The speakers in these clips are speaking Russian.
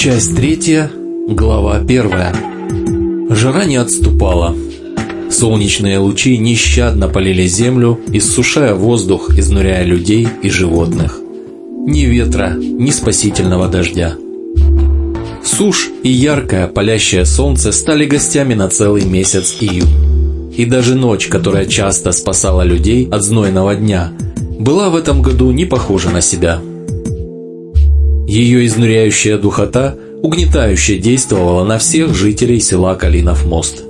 Часть третья, глава первая. Жара не отступала. Солнечные лучи нещадно полили землю, иссушая воздух, изнуряя людей и животных. Ни ветра, ни спасительного дождя. Сушь и яркое палящее солнце стали гостями на целый месяц июнь. И даже ночь, которая часто спасала людей от знойного дня, была в этом году не похожа на себя – ее изнуряющая духота угнетающе действовала на всех жителей села Калинов мост.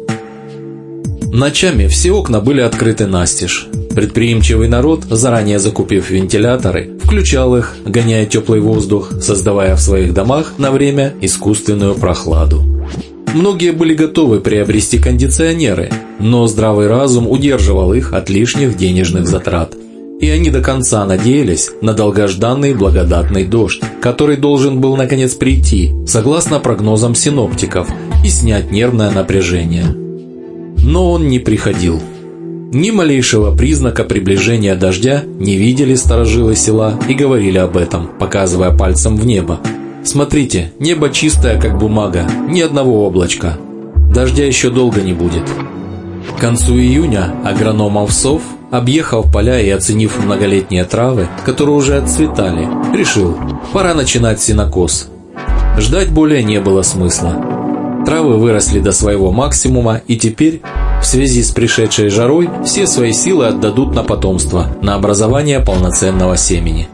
Ночами все окна были открыты настежь. Предприимчивый народ, заранее закупив вентиляторы, включал их, гоняя теплый воздух, создавая в своих домах на время искусственную прохладу. Многие были готовы приобрести кондиционеры, но здравый разум удерживал их от лишних денежных затрат – и они до конца надеялись на долгожданный благодатный дождь, который должен был наконец прийти, согласно прогнозам синоптиков, и снять нервное напряжение. Но он не приходил. Ни малейшего признака приближения дождя не видели сторожилы села и говорили об этом, показывая пальцем в небо. «Смотрите, небо чистое, как бумага, ни одного облачка. Дождя еще долго не будет». К концу июня агроном Овсов Объехав поля и оценив многолетние травы, которые уже отцветали, решил, пора начинать синокос. Ждать более не было смысла. Травы выросли до своего максимума и теперь, в связи с пришедшей жарой, все свои силы отдадут на потомство, на образование полноценного семени.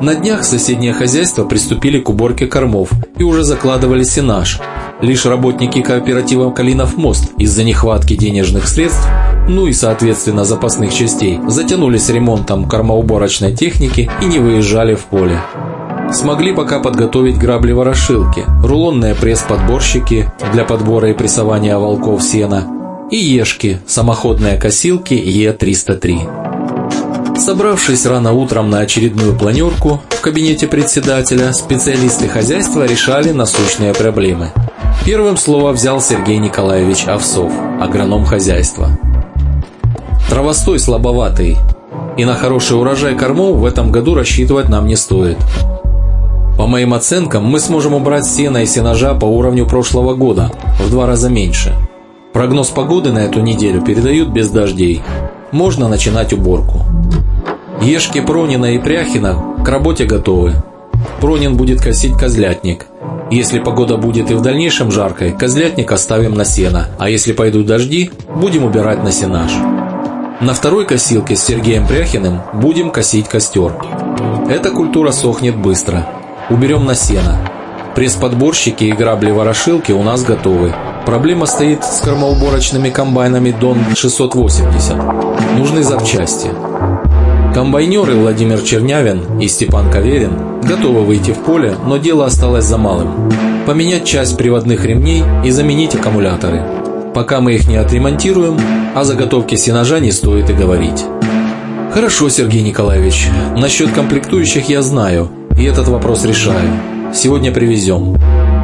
На днях соседнее хозяйство приступили к уборке кормов и уже закладывали сенаж. Лишь работники кооператива «Калинов мост» из-за нехватки денежных средств ну и, соответственно, запасных частей, затянулись ремонтом кормоуборочной техники и не выезжали в поле. Смогли пока подготовить грабли-ворошилки, рулонные пресс-подборщики для подбора и прессования волков сена и ешки, самоходные косилки Е303. Собравшись рано утром на очередную планерку в кабинете председателя, специалисты хозяйства решали насущные проблемы. Первым слово взял Сергей Николаевич Овсов, агроном хозяйства. Травостой слабоватый, и на хороший урожай кормов в этом году рассчитывать нам не стоит. По моим оценкам, мы сможем убрать сено и сенажа по уровню прошлого года, в два раза меньше. Прогноз погоды на эту неделю передают без дождей. Можно начинать уборку. Ешки Пронина и Пряхина к работе готовы. Пронин будет косить козлятник. Если погода будет и в дальнейшем жаркой, козлятник оставим на сено, а если пойдут дожди, будем убирать на сенаж. На второй косилке с Сергеем Пряхиным будем косить костер. Эта культура сохнет быстро. Уберем на сено. Пресс-подборщики и грабли-ворошилки у нас готовы. Проблема стоит с кормоуборочными комбайнами Дон 680. Нужны запчасти. Комбайнеры Владимир Чернявин и Степан Каверин готовы выйти в поле, но дело осталось за малым. Поменять часть приводных ремней и заменить аккумуляторы. Пока мы их не отремонтируем, о заготовке сенажа не стоит и говорить. Хорошо, Сергей Николаевич. Насчет комплектующих я знаю, и этот вопрос решаю. Сегодня привезем.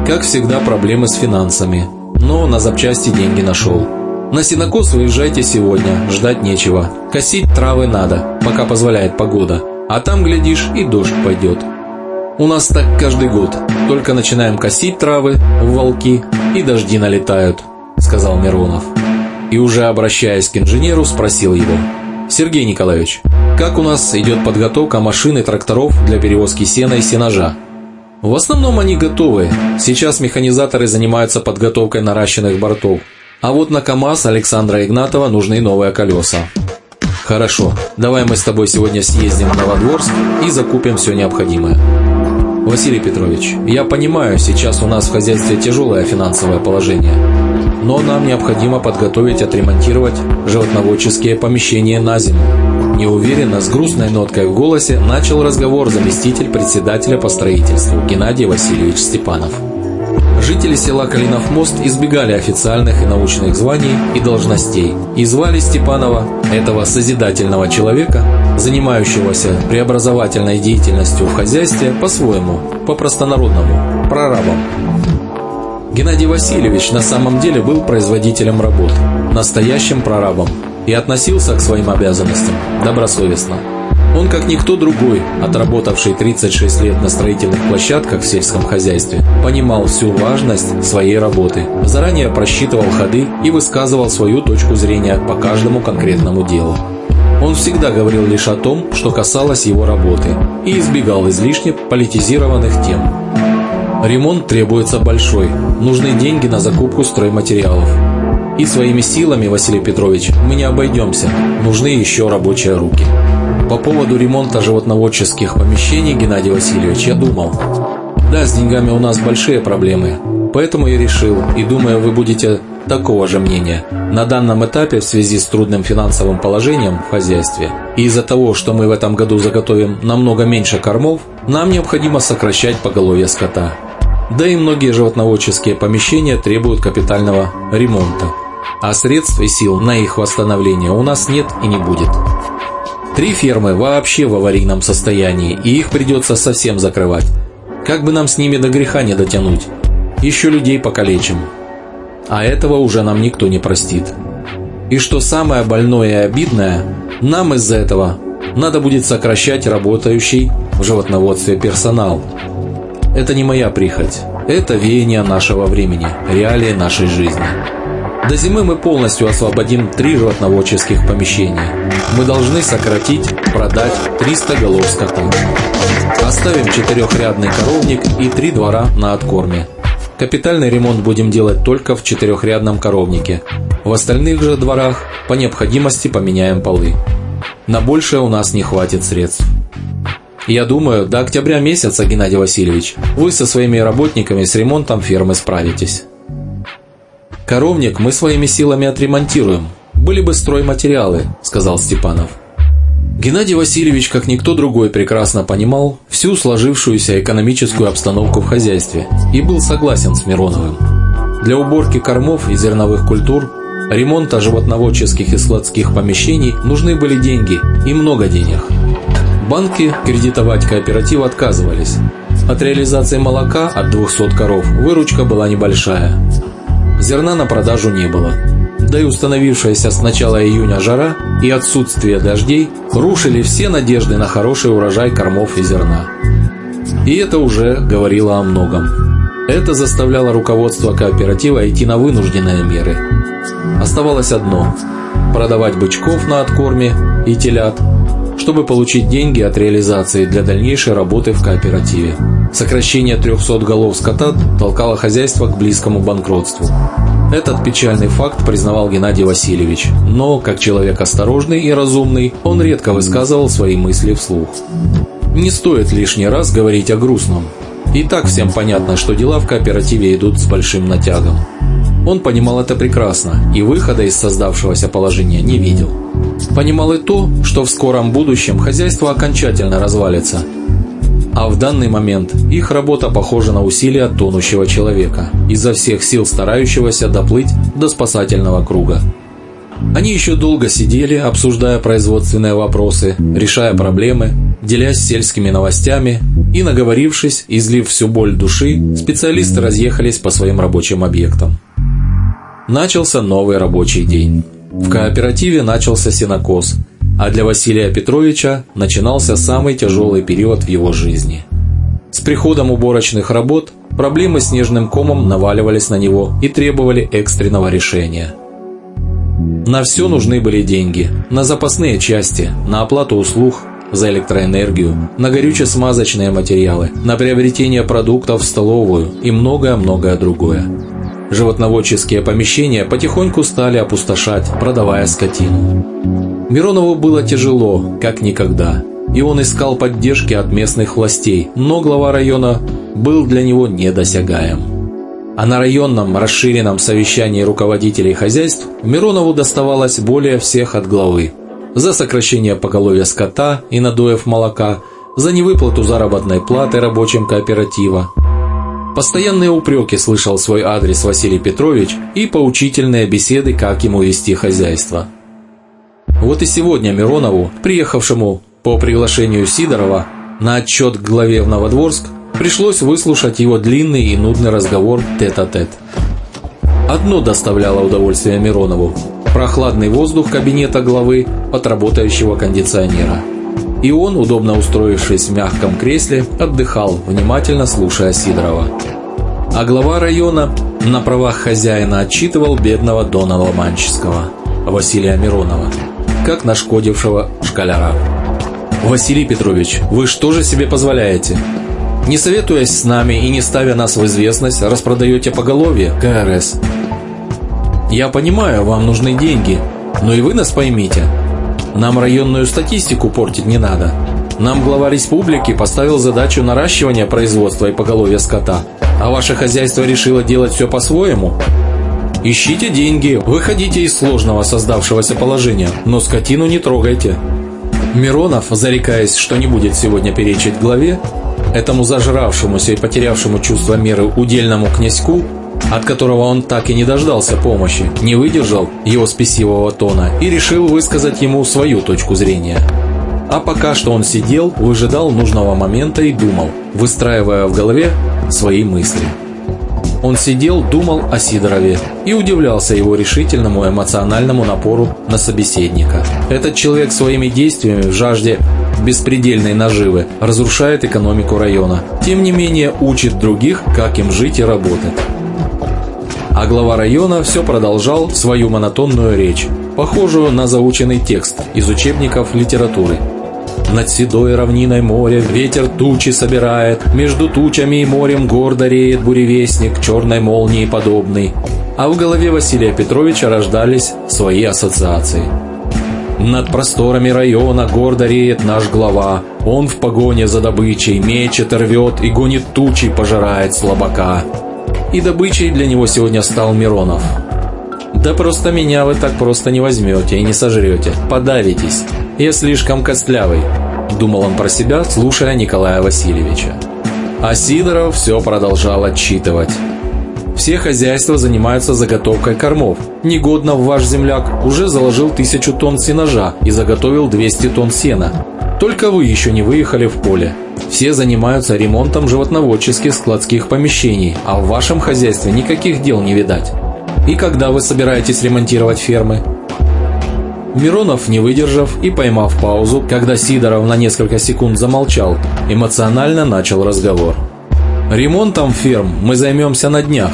Как всегда, проблемы с финансами. Но на запчасти деньги нашел. На сенокос выезжайте сегодня, ждать нечего. Косить травы надо, пока позволяет погода. А там, глядишь, и дождь пойдет. У нас так каждый год. Только начинаем косить травы волки, и дожди налетают сказал Миронов. И уже обращаясь к инженеру, спросил его. «Сергей Николаевич, как у нас идет подготовка машин и тракторов для перевозки сена и сенажа?» В основном они готовы. Сейчас механизаторы занимаются подготовкой наращенных бортов. А вот на КАМАЗ Александра Игнатова нужны новые колеса. Хорошо, давай мы с тобой сегодня съездим в Новодворск и закупим все необходимое. Василий Петрович, я понимаю, сейчас у нас в хозяйстве тяжелое финансовое положение но нам необходимо подготовить, отремонтировать животноводческие помещения на зиму. Неуверенно, с грустной ноткой в голосе, начал разговор заместитель председателя по строительству Геннадий Васильевич Степанов. Жители села Калинов мост избегали официальных и научных званий и должностей и звали Степанова, этого созидательного человека, занимающегося преобразовательной деятельностью в хозяйстве по-своему, по-простонародному, прорабом. Геннадий Васильевич на самом деле был производителем работ, настоящим прорабом и относился к своим обязанностям добросовестно. Он, как никто другой, отработавший 36 лет на строительных площадках в сельском хозяйстве, понимал всю важность своей работы, заранее просчитывал ходы и высказывал свою точку зрения по каждому конкретному делу. Он всегда говорил лишь о том, что касалось его работы, и избегал излишне политизированных тем. Ремонт требуется большой, нужны деньги на закупку стройматериалов. И своими силами, Василий Петрович, мы не обойдемся, нужны еще рабочие руки. По поводу ремонта животноводческих помещений, Геннадий Васильевич, я думал. Да, с деньгами у нас большие проблемы, поэтому я решил, и думаю, вы будете такого же мнения. На данном этапе в связи с трудным финансовым положением в хозяйстве и из-за того, что мы в этом году заготовим намного меньше кормов, нам необходимо сокращать поголовье скота. Да и многие животноводческие помещения требуют капитального ремонта, а средств и сил на их восстановление у нас нет и не будет. Три фермы вообще в аварийном состоянии, и их придется совсем закрывать. Как бы нам с ними до греха не дотянуть? Еще людей покалечим. А этого уже нам никто не простит. И что самое больное и обидное, нам из-за этого надо будет сокращать работающий в животноводстве персонал. Это не моя прихоть. Это веяние нашего времени, реалии нашей жизни. До зимы мы полностью освободим три животноводческих помещения. Мы должны сократить, продать 300 голов скота. Оставим четырехрядный коровник и три двора на откорме. Капитальный ремонт будем делать только в четырехрядном коровнике. В остальных же дворах по необходимости поменяем полы. На большее у нас не хватит средств. Я думаю, до октября месяца, Геннадий Васильевич, вы со своими работниками с ремонтом фермы справитесь. «Коровник мы своими силами отремонтируем. Были бы стройматериалы», – сказал Степанов. Геннадий Васильевич, как никто другой, прекрасно понимал всю сложившуюся экономическую обстановку в хозяйстве и был согласен с Мироновым. Для уборки кормов и зерновых культур, ремонта животноводческих и складских помещений нужны были деньги и много денег. Банки кредитовать кооператив отказывались. От реализации молока от 200 коров выручка была небольшая. Зерна на продажу не было. Да и установившаяся с начала июня жара и отсутствие дождей рушили все надежды на хороший урожай кормов и зерна. И это уже говорило о многом. Это заставляло руководство кооператива идти на вынужденные меры. Оставалось одно – продавать бычков на откорме и телят, чтобы получить деньги от реализации для дальнейшей работы в кооперативе. Сокращение 300 голов скота толкало хозяйство к близкому банкротству. Этот печальный факт признавал Геннадий Васильевич, но, как человек осторожный и разумный, он редко высказывал свои мысли вслух. Не стоит лишний раз говорить о грустном. И так всем понятно, что дела в кооперативе идут с большим натягом. Он понимал это прекрасно и выхода из создавшегося положения не видел. Понимал и то, что в скором будущем хозяйство окончательно развалится, а в данный момент их работа похожа на усилия тонущего человека, изо всех сил старающегося доплыть до спасательного круга. Они еще долго сидели, обсуждая производственные вопросы, решая проблемы, делясь сельскими новостями и, наговорившись, излив всю боль души, специалисты разъехались по своим рабочим объектам. Начался новый рабочий день. В кооперативе начался сенокос – а для Василия Петровича начинался самый тяжелый период в его жизни. С приходом уборочных работ проблемы снежным комом наваливались на него и требовали экстренного решения. На все нужны были деньги, на запасные части, на оплату услуг, за электроэнергию, на горюче-смазочные материалы, на приобретение продуктов в столовую и многое-многое другое. Животноводческие помещения потихоньку стали опустошать, продавая скотину. Миронову было тяжело, как никогда, и он искал поддержки от местных властей, но глава района был для него недосягаем. А на районном расширенном совещании руководителей хозяйств Миронову доставалось более всех от главы. За сокращение поголовья скота и надоев молока, за невыплату заработной платы рабочим кооператива. Постоянные упреки слышал свой адрес Василий Петрович и поучительные беседы, как ему вести хозяйство – вот и сегодня Миронову, приехавшему по приглашению Сидорова на отчет к главе в Новодворск, пришлось выслушать его длинный и нудный разговор тет-а-тет. -тет. Одно доставляло удовольствие Миронову – прохладный воздух кабинета главы от работающего кондиционера. И он, удобно устроившись в мягком кресле, отдыхал, внимательно слушая Сидорова. А глава района на правах хозяина отчитывал бедного Дона Ломанческого, Василия Миронова, как нашкодившего школяра. «Василий Петрович, вы что же себе позволяете? Не советуясь с нами и не ставя нас в известность, распродаете поголовье КРС. Я понимаю, вам нужны деньги, но и вы нас поймите. Нам районную статистику портить не надо. Нам глава республики поставил задачу наращивания производства и поголовья скота, а ваше хозяйство решило делать все по-своему. Ищите деньги, выходите из сложного создавшегося положения, но скотину не трогайте. Миронов, зарекаясь, что не будет сегодня перечить главе, этому зажравшемуся и потерявшему чувство меры удельному князьку, от которого он так и не дождался помощи, не выдержал его спесивого тона и решил высказать ему свою точку зрения. А пока что он сидел, выжидал нужного момента и думал, выстраивая в голове свои мысли. Он сидел, думал о Сидорове и удивлялся его решительному эмоциональному напору на собеседника. Этот человек своими действиями в жажде беспредельной наживы разрушает экономику района. Тем не менее учит других, как им жить и работать. А глава района все продолжал свою монотонную речь, похожую на заученный текст из учебников литературы. Над седой равниной моря ветер тучи собирает, Между тучами и морем гордо реет буревестник, черной молнии подобный. А в голове Василия Петровича рождались свои ассоциации. Над просторами района гордо реет наш глава. Он в погоне за добычей мечет, рвет и гонит тучи, пожирает слабака. И добычей для него сегодня стал Миронов. Да просто меня вы так просто не возьмете и не сожрете. Подавитесь. Я слишком костлявый, думал он про себя, слушая Николая Васильевича. А Сидоров все продолжал отчитывать. Все хозяйства занимаются заготовкой кормов. Негодно ваш земляк уже заложил тысячу тонн сенажа и заготовил 200 тонн сена. Только вы еще не выехали в поле. Все занимаются ремонтом животноводческих складских помещений, а в вашем хозяйстве никаких дел не видать. И когда вы собираетесь ремонтировать фермы? Миронов, не выдержав и поймав паузу, когда Сидоров на несколько секунд замолчал, эмоционально начал разговор. «Ремонтом ферм мы займемся на днях.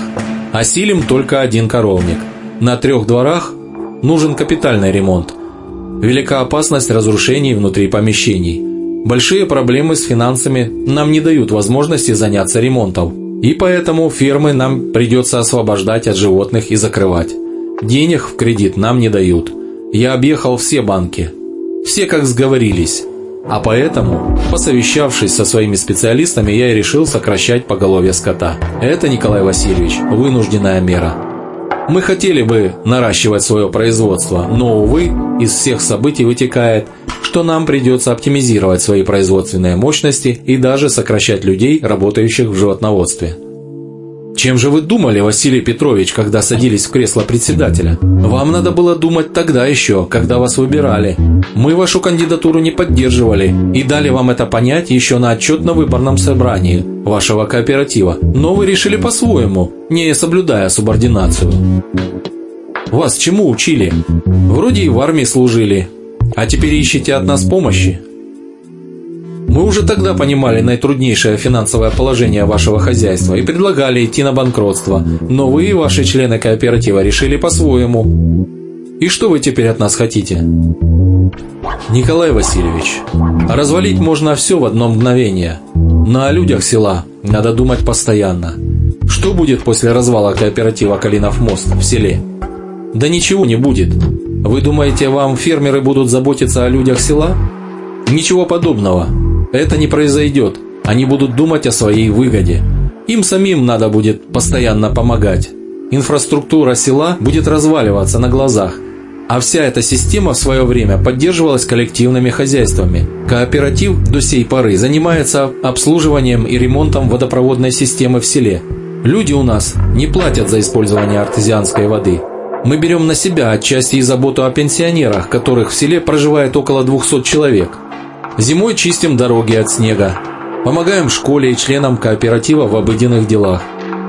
Осилим только один коровник. На трех дворах нужен капитальный ремонт. Велика опасность разрушений внутри помещений. Большие проблемы с финансами нам не дают возможности заняться ремонтом. И поэтому фермы нам придется освобождать от животных и закрывать. Денег в кредит нам не дают. Я объехал все банки. Все как сговорились. А поэтому, посовещавшись со своими специалистами, я и решил сокращать поголовье скота. Это, Николай Васильевич, вынужденная мера. Мы хотели бы наращивать свое производство, но, увы, из всех событий вытекает, что нам придется оптимизировать свои производственные мощности и даже сокращать людей, работающих в животноводстве. Чем же вы думали, Василий Петрович, когда садились в кресло председателя? Вам надо было думать тогда еще, когда вас выбирали. Мы вашу кандидатуру не поддерживали и дали вам это понять еще на отчетно-выборном собрании вашего кооператива, но вы решили по-своему, не соблюдая субординацию. Вас чему учили? Вроде и в армии служили, а теперь ищете от нас помощи? Мы уже тогда понимали наитруднейшее финансовое положение вашего хозяйства и предлагали идти на банкротство, но вы и ваши члены кооператива решили по-своему. И что вы теперь от нас хотите? Николай Васильевич, развалить можно все в одно мгновение, но о людях села надо думать постоянно. Что будет после развала кооператива «Калинов мост» в селе? Да ничего не будет. Вы думаете, вам фермеры будут заботиться о людях села? Ничего подобного. Это не произойдет. Они будут думать о своей выгоде. Им самим надо будет постоянно помогать. Инфраструктура села будет разваливаться на глазах, а вся эта система в свое время поддерживалась коллективными хозяйствами. Кооператив до сей поры занимается обслуживанием и ремонтом водопроводной системы в селе. Люди у нас не платят за использование артезианской воды. Мы берем на себя отчасти и заботу о пенсионерах, которых в селе проживает около 200 человек – Зимой чистим дороги от снега. Помогаем школе и членам кооператива в обыденных делах.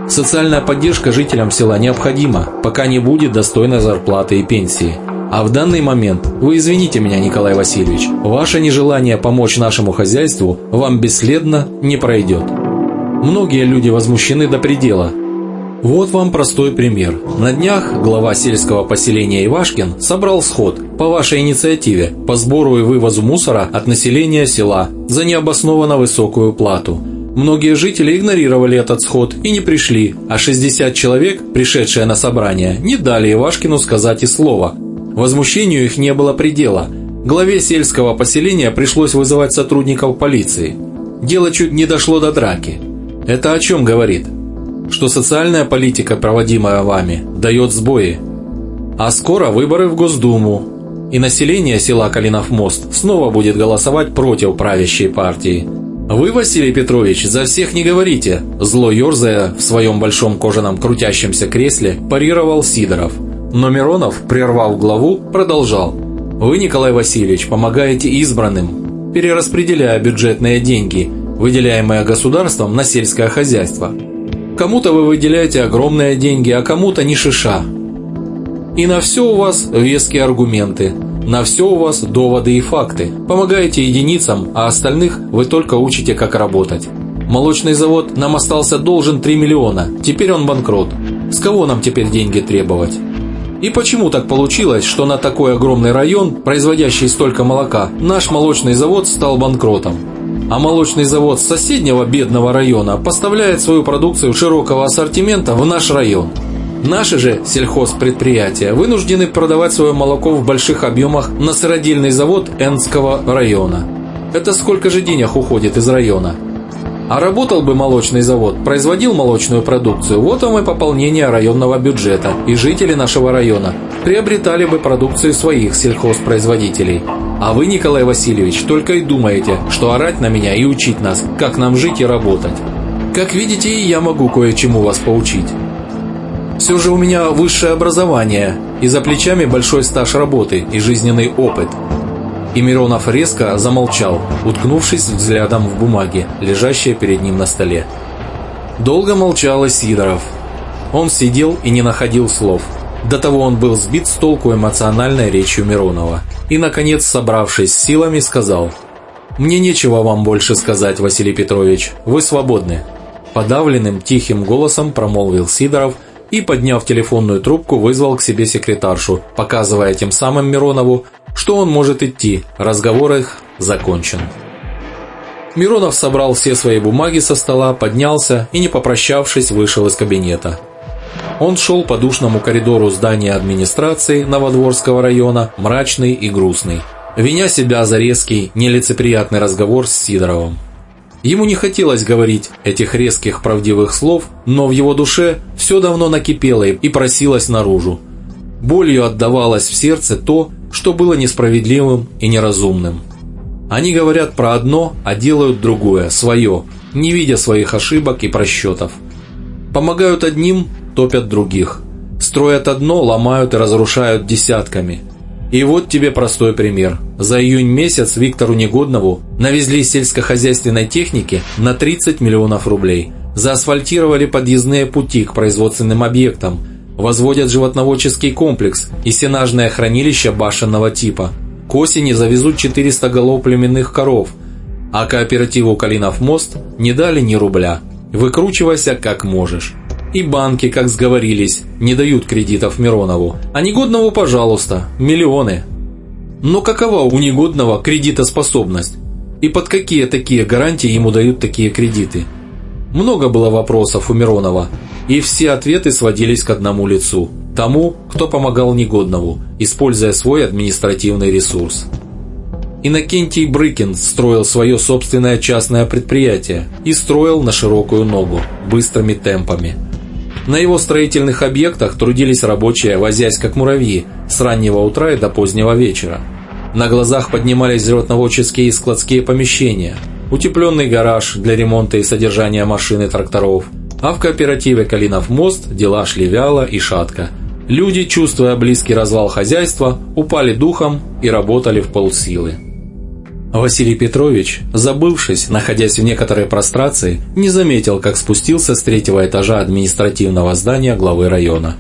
Социальная поддержка жителям села необходима, пока не будет достойной зарплаты и пенсии. А в данный момент, вы извините меня, Николай Васильевич, ваше нежелание помочь нашему хозяйству вам бесследно не пройдет. Многие люди возмущены до предела. Вот вам простой пример. На днях глава сельского поселения Ивашкин собрал сход по вашей инициативе по сбору и вывозу мусора от населения села за необоснованно высокую плату. Многие жители игнорировали этот сход и не пришли, а 60 человек, пришедшие на собрание, не дали Ивашкину сказать и слова – Возмущению их не было предела. Главе сельского поселения пришлось вызывать сотрудников полиции. Дело чуть не дошло до драки. Это о чем говорит? Что социальная политика, проводимая вами, дает сбои. А скоро выборы в Госдуму, и население села Калинов мост снова будет голосовать против правящей партии. Вы, Василий Петрович, за всех не говорите, зло ерзая в своем большом кожаном крутящемся кресле, парировал Сидоров – но Миронов, прервав главу, продолжал. «Вы, Николай Васильевич, помогаете избранным, перераспределяя бюджетные деньги, выделяемые государством на сельское хозяйство. Кому-то вы выделяете огромные деньги, а кому-то ни шиша. И на все у вас веские аргументы, на все у вас доводы и факты. Помогаете единицам, а остальных вы только учите, как работать. Молочный завод нам остался должен 3 миллиона, теперь он банкрот. С кого нам теперь деньги требовать? И почему так получилось, что на такой огромный район, производящий столько молока, наш молочный завод стал банкротом? А молочный завод соседнего бедного района поставляет свою продукцию широкого ассортимента в наш район. Наши же сельхозпредприятия вынуждены продавать свое молоко в больших объемах на сыродельный завод Энского района. Это сколько же денег уходит из района? А работал бы молочный завод, производил молочную продукцию, вот вам и пополнение районного бюджета, и жители нашего района приобретали бы продукцию своих сельхозпроизводителей. А вы, Николай Васильевич, только и думаете, что орать на меня и учить нас, как нам жить и работать. Как видите, я могу кое-чему вас поучить. Все же у меня высшее образование, и за плечами большой стаж работы и жизненный опыт – и Миронов резко замолчал, уткнувшись взглядом в бумаги, лежащие перед ним на столе. Долго молчал Сидоров. Он сидел и не находил слов. До того он был сбит с толку эмоциональной речью Миронова. И, наконец, собравшись с силами, сказал «Мне нечего вам больше сказать, Василий Петрович, вы свободны». Подавленным тихим голосом промолвил Сидоров и, подняв телефонную трубку, вызвал к себе секретаршу, показывая тем самым Миронову, что он может идти, разговор их закончен. Миронов собрал все свои бумаги со стола, поднялся и, не попрощавшись, вышел из кабинета. Он шел по душному коридору здания администрации Новодворского района, мрачный и грустный, виня себя за резкий, нелицеприятный разговор с Сидоровым. Ему не хотелось говорить этих резких правдивых слов, но в его душе все давно накипело и просилось наружу. Болью отдавалось в сердце то, что было несправедливым и неразумным. Они говорят про одно, а делают другое, свое, не видя своих ошибок и просчетов. Помогают одним, топят других. Строят одно, ломают и разрушают десятками. И вот тебе простой пример. За июнь месяц Виктору Негоднову навезли сельскохозяйственной техники на 30 миллионов рублей. Заасфальтировали подъездные пути к производственным объектам – возводят животноводческий комплекс и сенажное хранилище башенного типа. К осени завезут 400 голов племенных коров, а кооперативу «Калинов мост» не дали ни рубля. Выкручивайся как можешь. И банки, как сговорились, не дают кредитов Миронову. А негодному, пожалуйста, миллионы. Но какова у негодного кредитоспособность? И под какие такие гарантии ему дают такие кредиты? Много было вопросов у Миронова, и все ответы сводились к одному лицу – тому, кто помогал негодному, используя свой административный ресурс. Иннокентий Брыкин строил свое собственное частное предприятие и строил на широкую ногу, быстрыми темпами. На его строительных объектах трудились рабочие, возясь как муравьи, с раннего утра и до позднего вечера. На глазах поднимались животноводческие и складские помещения, утепленный гараж для ремонта и содержания машин и тракторов – а в кооперативе «Калинов мост» дела шли вяло и шатко. Люди, чувствуя близкий развал хозяйства, упали духом и работали в полсилы. Василий Петрович, забывшись, находясь в некоторой прострации, не заметил, как спустился с третьего этажа административного здания главы района.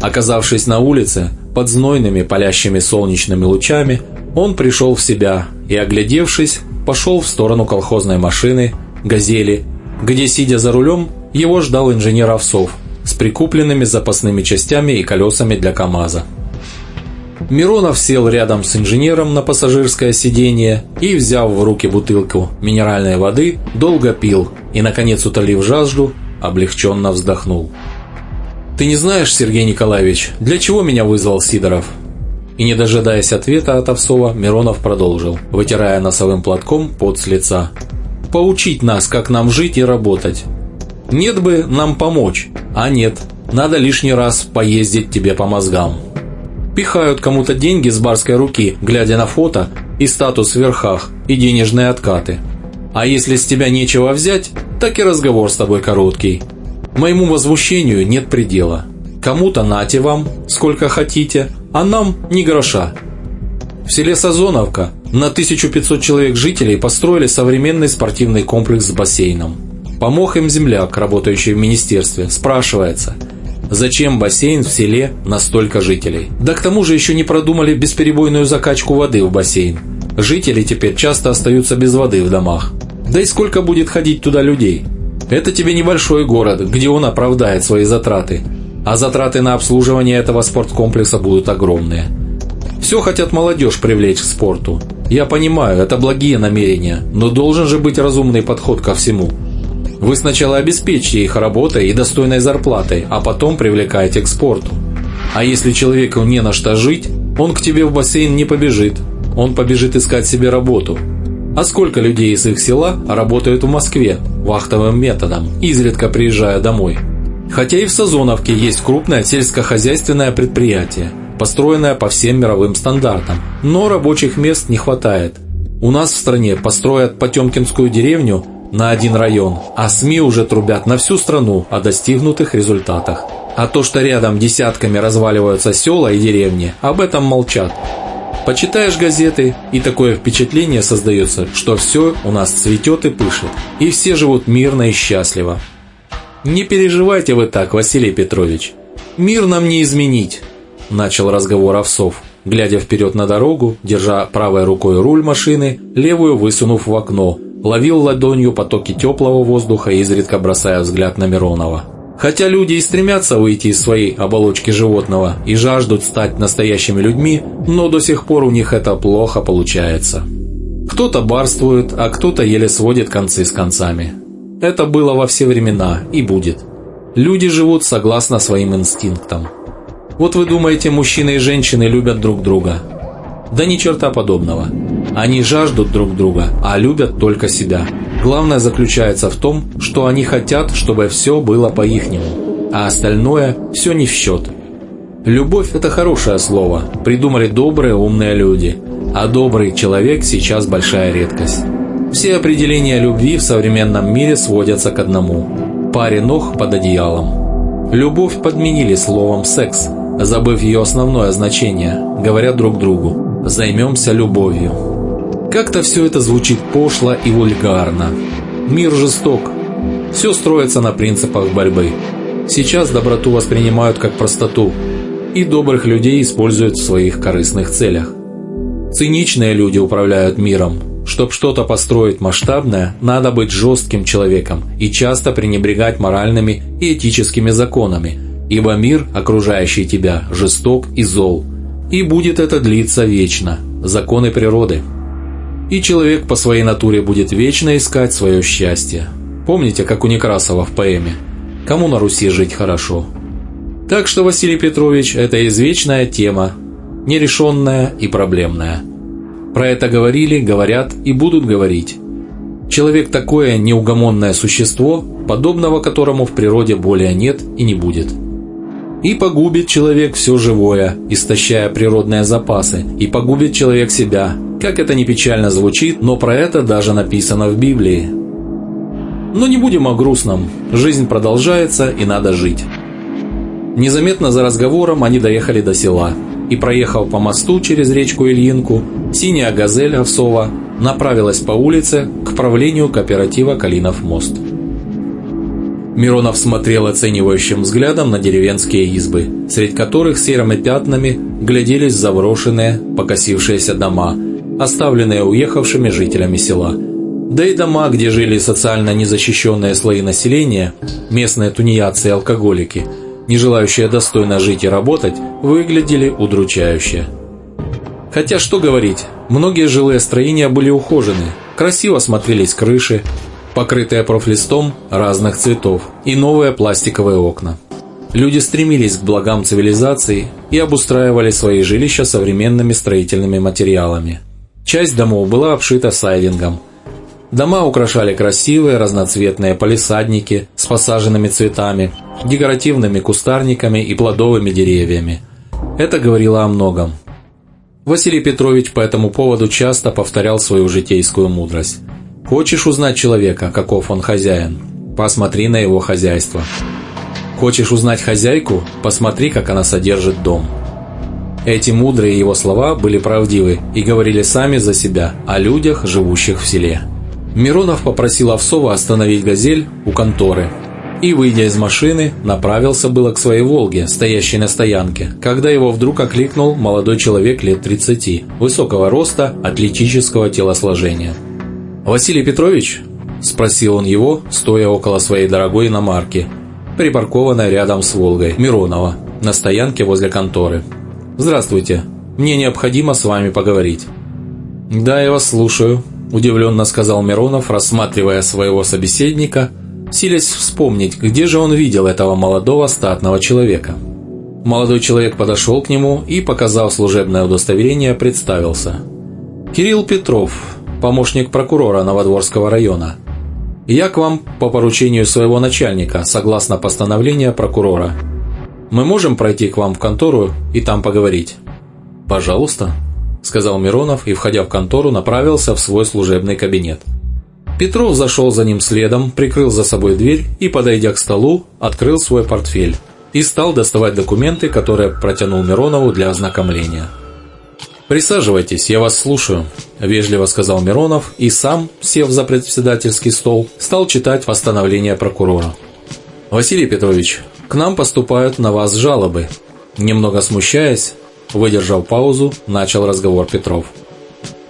Оказавшись на улице, под знойными палящими солнечными лучами, он пришел в себя и, оглядевшись, пошел в сторону колхозной машины «Газели», где, сидя за рулем, его ждал инженер Овсов с прикупленными запасными частями и колесами для КАМАЗа. Миронов сел рядом с инженером на пассажирское сиденье и, взяв в руки бутылку минеральной воды, долго пил и, наконец, утолив жажду, облегченно вздохнул. «Ты не знаешь, Сергей Николаевич, для чего меня вызвал Сидоров?» И не дожидаясь ответа от Овсова, Миронов продолжил, вытирая носовым платком пот с лица. «Поучить нас, как нам жить и работать. Нет бы нам помочь, а нет, надо лишний раз поездить тебе по мозгам». Пихают кому-то деньги с барской руки, глядя на фото и статус в верхах, и денежные откаты. А если с тебя нечего взять, так и разговор с тобой короткий. Моему возмущению нет предела. Кому-то нате вам, сколько хотите, а нам ни гроша. В селе Сазоновка на 1500 человек жителей построили современный спортивный комплекс с бассейном. Помог им земляк, работающий в министерстве, спрашивается – Зачем бассейн в селе на столько жителей? Да к тому же еще не продумали бесперебойную закачку воды в бассейн. Жители теперь часто остаются без воды в домах. Да и сколько будет ходить туда людей? Это тебе небольшой город, где он оправдает свои затраты. А затраты на обслуживание этого спорткомплекса будут огромные. Все хотят молодежь привлечь к спорту. Я понимаю, это благие намерения, но должен же быть разумный подход ко всему. Вы сначала обеспечите их работой и достойной зарплатой, а потом привлекаете к спорту. А если человеку не на что жить, он к тебе в бассейн не побежит. Он побежит искать себе работу. А сколько людей из их села работают в Москве вахтовым методом, изредка приезжая домой? Хотя и в Сазоновке есть крупное сельскохозяйственное предприятие, построенное по всем мировым стандартам, но рабочих мест не хватает. У нас в стране построят Потемкинскую деревню на один район, а СМИ уже трубят на всю страну о достигнутых результатах. А то, что рядом десятками разваливаются села и деревни, об этом молчат. Почитаешь газеты, и такое впечатление создается, что все у нас цветет и пышет, и все живут мирно и счастливо. Не переживайте вы так, Василий Петрович. Мир нам не изменить, начал разговор Овсов, глядя вперед на дорогу, держа правой рукой руль машины, левую высунув в окно, ловил ладонью потоки теплого воздуха, изредка бросая взгляд на Миронова. Хотя люди и стремятся выйти из своей оболочки животного и жаждут стать настоящими людьми, но до сих пор у них это плохо получается. Кто-то барствует, а кто-то еле сводит концы с концами. Это было во все времена и будет. Люди живут согласно своим инстинктам. Вот вы думаете, мужчины и женщины любят друг друга. Да ни черта подобного. Они жаждут друг друга, а любят только себя. Главное заключается в том, что они хотят, чтобы все было по-ихнему, а остальное все не в счет. Любовь – это хорошее слово, придумали добрые умные люди, а добрый человек сейчас большая редкость. Все определения любви в современном мире сводятся к одному – паре ног под одеялом. Любовь подменили словом «секс», забыв ее основное значение, говоря друг другу займемся любовью. Как-то все это звучит пошло и вульгарно. Мир жесток. Все строится на принципах борьбы. Сейчас доброту воспринимают как простоту, и добрых людей используют в своих корыстных целях. Циничные люди управляют миром. Чтоб что-то построить масштабное, надо быть жестким человеком и часто пренебрегать моральными и этическими законами, ибо мир, окружающий тебя, жесток и зол – и будет это длиться вечно. Законы природы. И человек по своей натуре будет вечно искать свое счастье. Помните, как у Некрасова в поэме «Кому на Руси жить хорошо?» Так что, Василий Петрович, это извечная тема, нерешенная и проблемная. Про это говорили, говорят и будут говорить. Человек такое неугомонное существо, подобного которому в природе более нет и не будет. И погубит человек все живое, истощая природные запасы, и погубит человек себя. Как это не печально звучит, но про это даже написано в Библии. Но не будем о грустном. Жизнь продолжается и надо жить. Незаметно за разговором они доехали до села. И проехав по мосту через речку Ильинку, синяя газель Овсова направилась по улице к правлению кооператива «Калинов мост». Миронов смотрел оценивающим взглядом на деревенские избы, среди которых серыми пятнами гляделись заброшенные, покосившиеся дома, оставленные уехавшими жителями села. Да и дома, где жили социально незащищенные слои населения, местные тунеядцы и алкоголики, не желающие достойно жить и работать, выглядели удручающе. Хотя что говорить, многие жилые строения были ухожены, красиво смотрелись крыши, покрытые профлистом разных цветов, и новые пластиковые окна. Люди стремились к благам цивилизации и обустраивали свои жилища современными строительными материалами. Часть домов была обшита сайдингом. Дома украшали красивые разноцветные палисадники с посаженными цветами, декоративными кустарниками и плодовыми деревьями. Это говорило о многом. Василий Петрович по этому поводу часто повторял свою житейскую мудрость. Хочешь узнать человека, каков он хозяин? Посмотри на его хозяйство. Хочешь узнать хозяйку? Посмотри, как она содержит дом. Эти мудрые его слова были правдивы и говорили сами за себя о людях, живущих в селе. Миронов попросил Овсова остановить «Газель» у конторы и, выйдя из машины, направился было к своей «Волге», стоящей на стоянке, когда его вдруг окликнул молодой человек лет 30, высокого роста, атлетического телосложения – «Василий Петрович?» – спросил он его, стоя около своей дорогой иномарки, припаркованной рядом с «Волгой» Миронова, на стоянке возле конторы. «Здравствуйте. Мне необходимо с вами поговорить». «Да, я вас слушаю», – удивленно сказал Миронов, рассматривая своего собеседника, силясь вспомнить, где же он видел этого молодого статного человека. Молодой человек подошел к нему и, показав служебное удостоверение, представился. «Кирилл Петров, помощник прокурора Новодворского района. Я к вам по поручению своего начальника, согласно постановлению прокурора. Мы можем пройти к вам в контору и там поговорить?» «Пожалуйста», – сказал Миронов и, входя в контору, направился в свой служебный кабинет. Петров зашел за ним следом, прикрыл за собой дверь и, подойдя к столу, открыл свой портфель и стал доставать документы, которые протянул Миронову для ознакомления. «Присаживайтесь, я вас слушаю», – вежливо сказал Миронов и сам, сев за председательский стол, стал читать постановление прокурора. «Василий Петрович, к нам поступают на вас жалобы». Немного смущаясь, выдержав паузу, начал разговор Петров.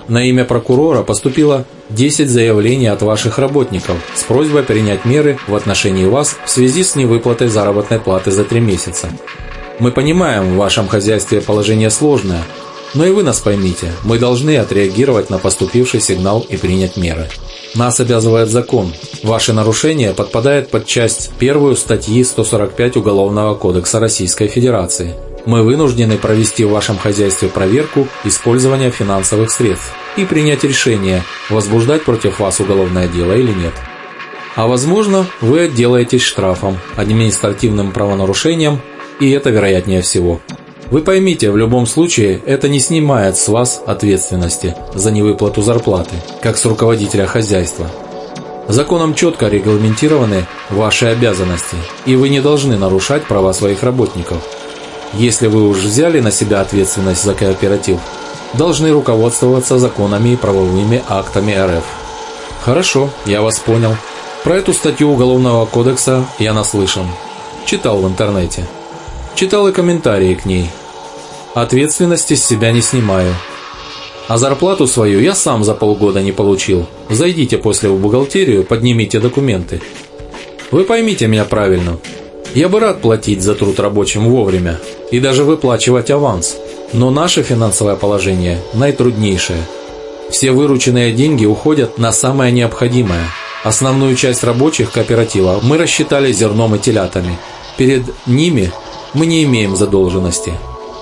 На имя прокурора поступило 10 заявлений от ваших работников с просьбой принять меры в отношении вас в связи с невыплатой заработной платы за три месяца. Мы понимаем, в вашем хозяйстве положение сложное – но и вы нас поймите, мы должны отреагировать на поступивший сигнал и принять меры. Нас обязывает закон. Ваше нарушение подпадает под часть первую статьи 145 Уголовного кодекса Российской Федерации. Мы вынуждены провести в вашем хозяйстве проверку использования финансовых средств и принять решение, возбуждать против вас уголовное дело или нет. А возможно, вы отделаетесь штрафом, административным правонарушением, и это вероятнее всего. Вы поймите, в любом случае это не снимает с вас ответственности за невыплату зарплаты, как с руководителя хозяйства. Законом четко регламентированы ваши обязанности, и вы не должны нарушать права своих работников. Если вы уж взяли на себя ответственность за кооператив, должны руководствоваться законами и правовыми актами РФ. Хорошо, я вас понял. Про эту статью Уголовного кодекса я наслышан. Читал в интернете. Читал и комментарии к ней. Ответственности с себя не снимаю. А зарплату свою я сам за полгода не получил. Зайдите после в бухгалтерию, поднимите документы. Вы поймите меня правильно. Я бы рад платить за труд рабочим вовремя и даже выплачивать аванс. Но наше финансовое положение наитруднейшее. Все вырученные деньги уходят на самое необходимое. Основную часть рабочих кооператива мы рассчитали зерном и телятами. Перед ними мы не имеем задолженности.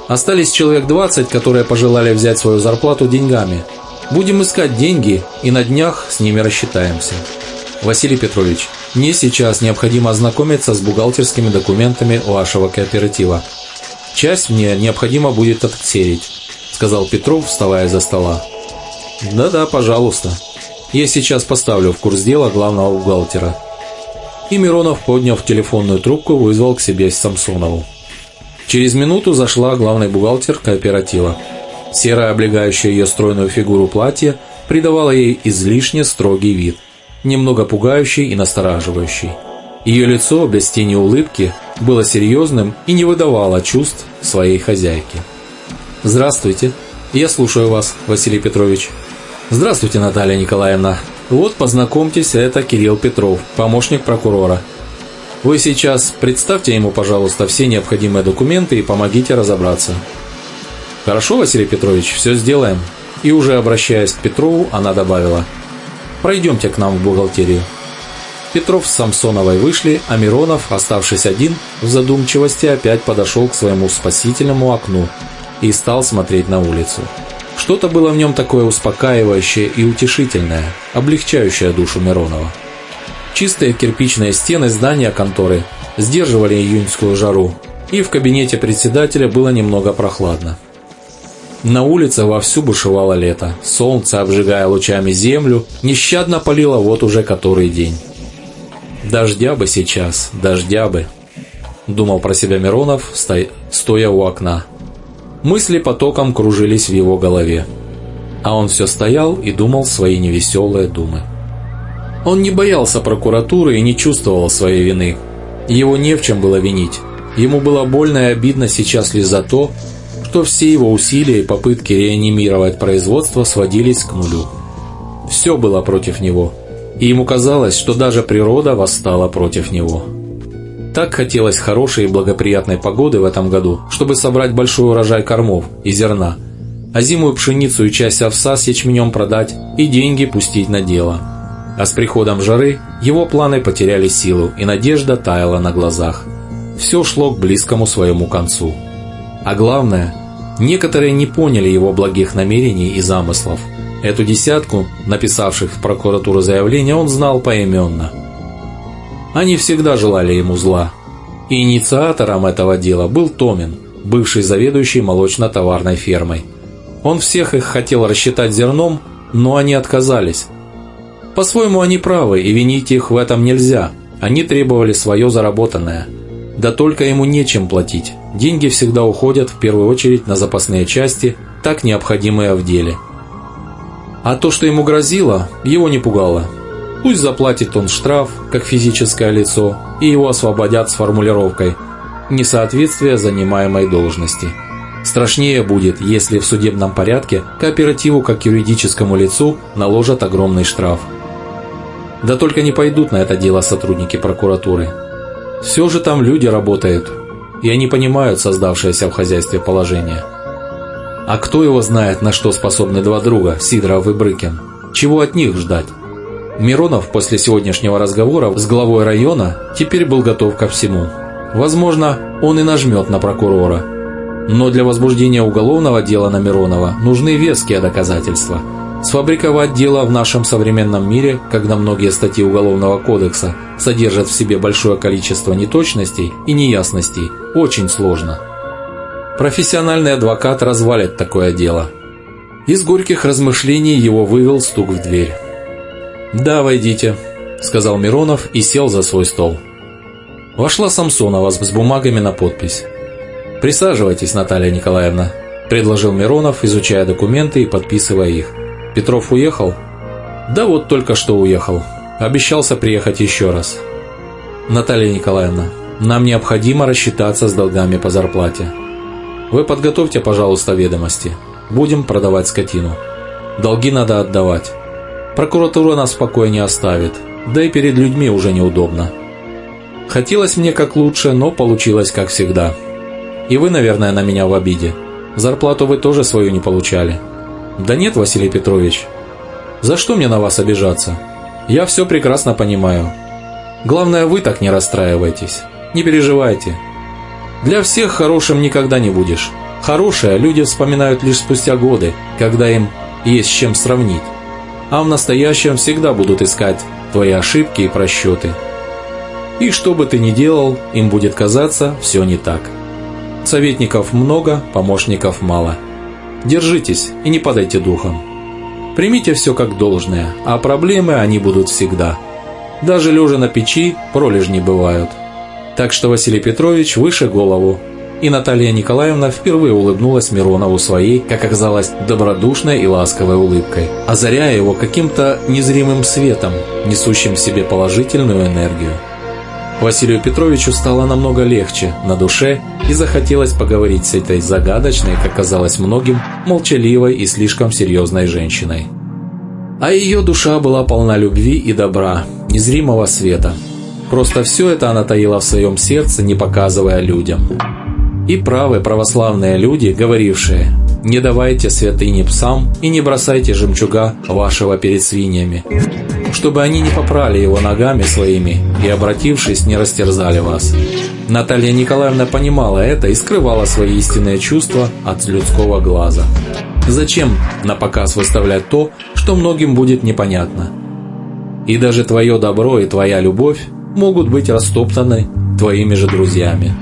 Остались человек 20, которые пожелали взять свою зарплату деньгами. Будем искать деньги и на днях с ними рассчитаемся. Василий Петрович, мне сейчас необходимо ознакомиться с бухгалтерскими документами вашего кооператива. Часть мне необходимо будет отсерить, сказал Петров, вставая за стола. Да-да, пожалуйста. Я сейчас поставлю в курс дела главного бухгалтера. И Миронов, подняв телефонную трубку, вызвал к себе Самсонову. Через минуту зашла главный бухгалтер кооператива. Серое облегающее ее стройную фигуру платье придавало ей излишне строгий вид, немного пугающий и настораживающий. Ее лицо, без тени улыбки, было серьезным и не выдавало чувств своей хозяйки. «Здравствуйте. Я слушаю вас, Василий Петрович». «Здравствуйте, Наталья Николаевна. Вот, познакомьтесь, это Кирилл Петров, помощник прокурора. Вы сейчас представьте ему, пожалуйста, все необходимые документы и помогите разобраться». «Хорошо, Василий Петрович, все сделаем». И уже обращаясь к Петрову, она добавила «Пройдемте к нам в бухгалтерию». Петров с Самсоновой вышли, а Миронов, оставшись один, в задумчивости опять подошел к своему спасительному окну и стал смотреть на улицу. Что-то было в нем такое успокаивающее и утешительное, облегчающее душу Миронова. Чистые кирпичные стены здания конторы сдерживали июньскую жару, и в кабинете председателя было немного прохладно. На улице вовсю бушевало лето, солнце, обжигая лучами землю, нещадно палило вот уже который день. «Дождя бы сейчас, дождя бы», – думал про себя Миронов, стоя у окна. Мысли потоком кружились в его голове. А он все стоял и думал свои невеселые думы. Он не боялся прокуратуры и не чувствовал своей вины. Его не в чем было винить. Ему было больно и обидно сейчас лишь за то, что все его усилия и попытки реанимировать производство сводились к нулю. Все было против него – и ему казалось, что даже природа восстала против него. Так хотелось хорошей и благоприятной погоды в этом году, чтобы собрать большой урожай кормов и зерна, а зимую пшеницу и часть овса с ячменем продать и деньги пустить на дело. А с приходом жары его планы потеряли силу, и надежда таяла на глазах. Все шло к близкому своему концу. А главное, некоторые не поняли его благих намерений и замыслов – Эту десятку, написавших в прокуратуру заявление, он знал поименно. Они всегда желали ему зла. И инициатором этого дела был Томин, бывший заведующий молочно-товарной фермой. Он всех их хотел рассчитать зерном, но они отказались. По-своему они правы, и винить их в этом нельзя. Они требовали свое заработанное. Да только ему нечем платить. Деньги всегда уходят в первую очередь на запасные части, так необходимые в деле – а то, что ему грозило, его не пугало. Пусть заплатит он штраф, как физическое лицо, и его освободят с формулировкой «несоответствие занимаемой должности». Страшнее будет, если в судебном порядке кооперативу как юридическому лицу наложат огромный штраф. Да только не пойдут на это дело сотрудники прокуратуры. Все же там люди работают, и они понимают создавшееся в хозяйстве положение. А кто его знает, на что способны два друга, Сидоров и Брыкин? Чего от них ждать? Миронов после сегодняшнего разговора с главой района теперь был готов ко всему. Возможно, он и нажмет на прокурора. Но для возбуждения уголовного дела на Миронова нужны веские доказательства. Сфабриковать дело в нашем современном мире, когда многие статьи Уголовного кодекса содержат в себе большое количество неточностей и неясностей, очень сложно. Профессиональный адвокат развалит такое дело. Из горьких размышлений его вывел стук в дверь. «Да, войдите», — сказал Миронов и сел за свой стол. Вошла Самсонова с бумагами на подпись. «Присаживайтесь, Наталья Николаевна», – предложил Миронов, изучая документы и подписывая их. «Петров уехал?» «Да вот только что уехал. Обещался приехать еще раз». «Наталья Николаевна, нам необходимо рассчитаться с долгами по зарплате. Вы подготовьте, пожалуйста, ведомости. Будем продавать скотину. Долги надо отдавать. Прокуратура нас в покое не оставит. Да и перед людьми уже неудобно. Хотелось мне как лучше, но получилось как всегда. И вы, наверное, на меня в обиде. Зарплату вы тоже свою не получали. Да нет, Василий Петрович. За что мне на вас обижаться? Я все прекрасно понимаю. Главное, вы так не расстраивайтесь. Не переживайте. Для всех хорошим никогда не будешь. Хорошее люди вспоминают лишь спустя годы, когда им есть с чем сравнить. А в настоящем всегда будут искать твои ошибки и просчеты. И что бы ты ни делал, им будет казаться все не так. Советников много, помощников мало. Держитесь и не падайте духом. Примите все как должное, а проблемы они будут всегда. Даже лежа на печи пролежни бывают. Так что Василий Петрович выше голову. И Наталья Николаевна впервые улыбнулась Миронову своей, как оказалось, добродушной и ласковой улыбкой, озаряя его каким-то незримым светом, несущим в себе положительную энергию. Василию Петровичу стало намного легче на душе и захотелось поговорить с этой загадочной, как казалось многим, молчаливой и слишком серьезной женщиной. А ее душа была полна любви и добра, незримого света. Просто все это она таила в своем сердце, не показывая людям. И правы православные люди, говорившие «Не давайте святыни псам и не бросайте жемчуга вашего перед свиньями», чтобы они не попрали его ногами своими и, обратившись, не растерзали вас. Наталья Николаевна понимала это и скрывала свои истинные чувства от людского глаза. Зачем на показ выставлять то, что многим будет непонятно? И даже твое добро и твоя любовь могут быть растоптаны твоими же друзьями.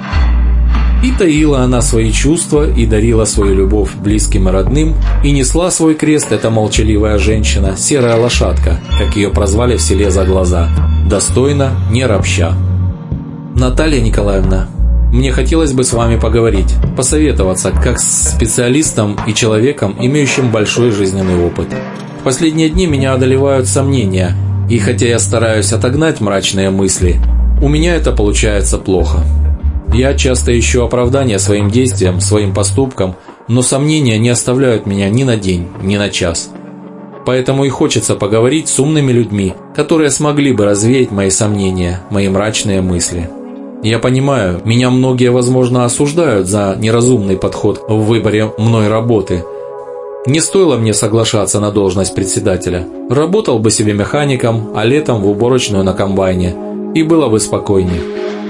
И таила она свои чувства, и дарила свою любовь близким и родным, и несла свой крест эта молчаливая женщина, серая лошадка, как ее прозвали в селе за глаза, достойно, не ропща. Наталья Николаевна, мне хотелось бы с вами поговорить, посоветоваться, как с специалистом и человеком, имеющим большой жизненный опыт. В последние дни меня одолевают сомнения, и хотя я стараюсь отогнать мрачные мысли, у меня это получается плохо. Я часто ищу оправдания своим действиям, своим поступкам, но сомнения не оставляют меня ни на день, ни на час. Поэтому и хочется поговорить с умными людьми, которые смогли бы развеять мои сомнения, мои мрачные мысли. Я понимаю, меня многие, возможно, осуждают за неразумный подход в выборе мной работы. Не стоило мне соглашаться на должность председателя. Работал бы себе механиком, а летом в уборочную на комбайне. И было бы спокойнее.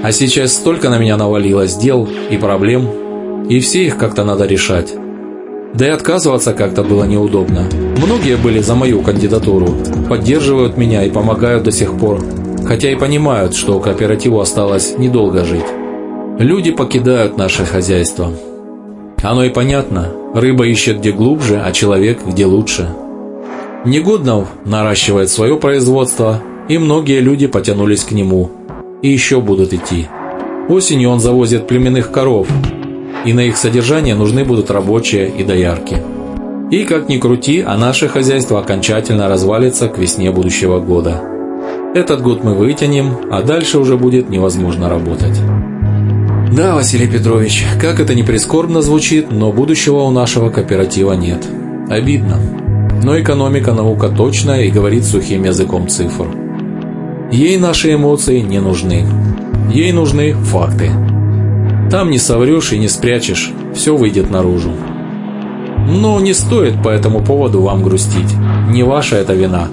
А сейчас столько на меня навалилось дел и проблем, и все их как-то надо решать. Да и отказываться как-то было неудобно. Многие были за мою кандидатуру, поддерживают меня и помогают до сих пор, хотя и понимают, что кооперативу осталось недолго жить. Люди покидают наше хозяйство. Оно и понятно, рыба ищет где глубже, а человек где лучше. Негоднов наращивает свое производство, и многие люди потянулись к нему – и еще будут идти. Осенью он завозит племенных коров, и на их содержание нужны будут рабочие и доярки. И как ни крути, а наше хозяйство окончательно развалится к весне будущего года. Этот год мы вытянем, а дальше уже будет невозможно работать. Да, Василий Петрович, как это ни прискорбно звучит, но будущего у нашего кооператива нет. Обидно. Но экономика наука точная и говорит сухим языком цифр. Ей наши эмоции не нужны. Ей нужны факты. Там не соврешь и не спрячешь, все выйдет наружу. Но не стоит по этому поводу вам грустить. Не ваша это вина.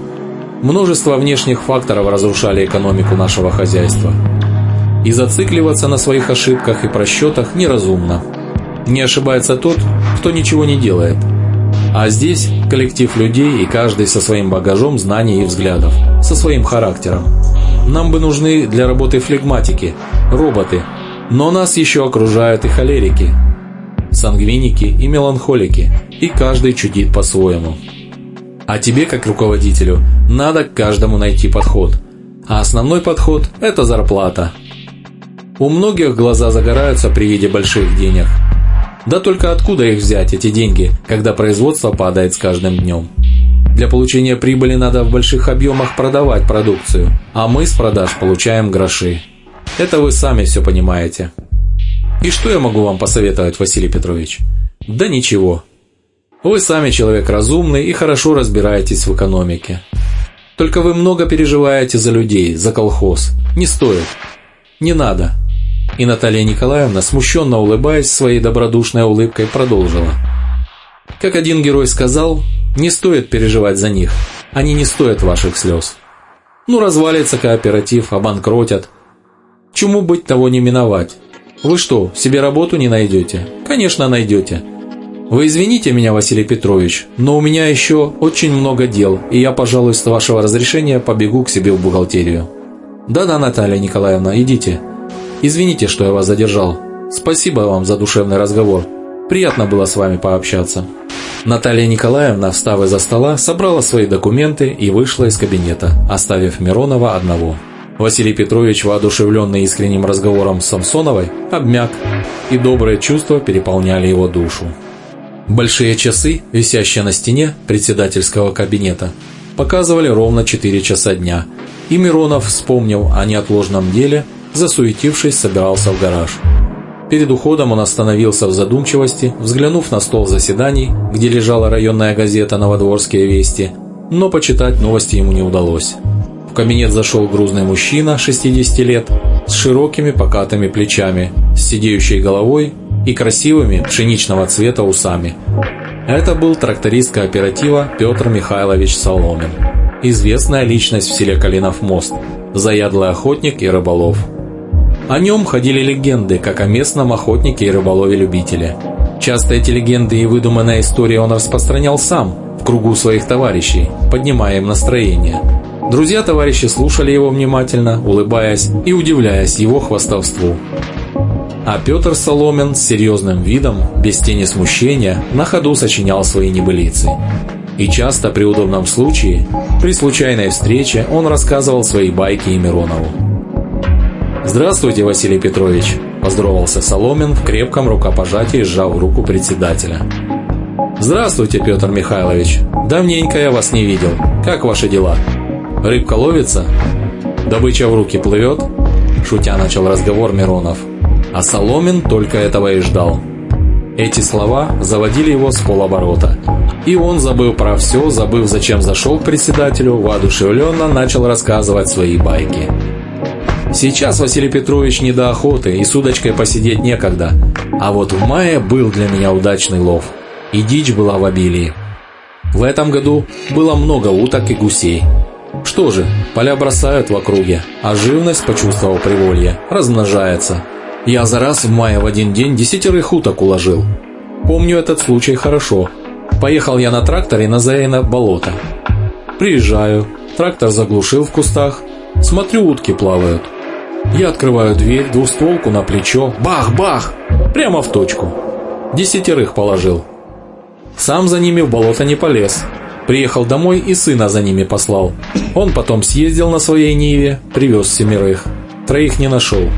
Множество внешних факторов разрушали экономику нашего хозяйства. И зацикливаться на своих ошибках и просчетах неразумно. Не ошибается тот, кто ничего не делает. А здесь коллектив людей и каждый со своим багажом знаний и взглядов, со своим характером. Нам бы нужны для работы флегматики, роботы, но нас еще окружают и холерики, сангвиники и меланхолики, и каждый чудит по-своему. А тебе, как руководителю, надо к каждому найти подход. А основной подход – это зарплата. У многих глаза загораются при виде больших денег. Да только откуда их взять, эти деньги, когда производство падает с каждым днем? Для получения прибыли надо в больших объемах продавать продукцию, а мы с продаж получаем гроши. Это вы сами все понимаете. И что я могу вам посоветовать, Василий Петрович? Да ничего. Вы сами человек разумный и хорошо разбираетесь в экономике. Только вы много переживаете за людей, за колхоз. Не стоит. Не надо. И Наталья Николаевна, смущенно улыбаясь своей добродушной улыбкой, продолжила. Как один герой сказал, не стоит переживать за них. Они не стоят ваших слез. Ну, развалится кооператив, обанкротят. Чему быть, того не миновать. Вы что, себе работу не найдете? Конечно, найдете. Вы извините меня, Василий Петрович, но у меня еще очень много дел, и я, пожалуй, с вашего разрешения побегу к себе в бухгалтерию. Да-да, Наталья Николаевна, идите. Извините, что я вас задержал. Спасибо вам за душевный разговор. Приятно было с вами пообщаться. Наталья Николаевна, встав из-за стола, собрала свои документы и вышла из кабинета, оставив Миронова одного. Василий Петрович, воодушевленный искренним разговором с Самсоновой, обмяк, и добрые чувства переполняли его душу. Большие часы, висящие на стене председательского кабинета, показывали ровно 4 часа дня, и Миронов, вспомнил о неотложном деле, засуетившись, собирался в гараж. Перед уходом он остановился в задумчивости, взглянув на стол заседаний, где лежала районная газета «Новодворские вести», но почитать новости ему не удалось. В кабинет зашел грузный мужчина 60 лет с широкими покатыми плечами, с сидеющей головой и красивыми пшеничного цвета усами. Это был тракторист кооператива Петр Михайлович Соломин, известная личность в селе Калинов мост, заядлый охотник и рыболов. О нем ходили легенды, как о местном охотнике и рыболове-любителе. Часто эти легенды и выдуманная история он распространял сам, в кругу своих товарищей, поднимая им настроение. Друзья товарищи слушали его внимательно, улыбаясь и удивляясь его хвастовству. А Петр Соломин с серьезным видом, без тени смущения, на ходу сочинял свои небылицы. И часто при удобном случае, при случайной встрече, он рассказывал свои байки и Миронову. «Здравствуйте, Василий Петрович», – поздоровался Соломин в крепком рукопожатии, сжав руку председателя. «Здравствуйте, Петр Михайлович. Давненько я вас не видел. Как ваши дела? Рыбка ловится? Добыча в руки плывет?» Шутя начал разговор Миронов. А Соломин только этого и ждал. Эти слова заводили его с полоборота. И он, забыв про все, забыв, зачем зашел к председателю, воодушевленно начал рассказывать свои байки. Сейчас Василий Петрович не до охоты, и с удочкой посидеть некогда. А вот в мае был для меня удачный лов. И дичь была в обилии. В этом году было много уток и гусей. Что же, поля бросают в округе, а живность, почувствовав приволье, размножается. Я за раз в мае в один день десятерых уток уложил. Помню этот случай хорошо. Поехал я на тракторе на Заина болото. Приезжаю, трактор заглушил в кустах, смотрю, утки плавают. Я открываю дверь, двустволку на плечо. Бах-бах! Прямо в точку. Десятерых положил. Сам за ними в болото не полез. Приехал домой и сына за ними послал. Он потом съездил на своей Ниве, привез семерых. Троих не нашел.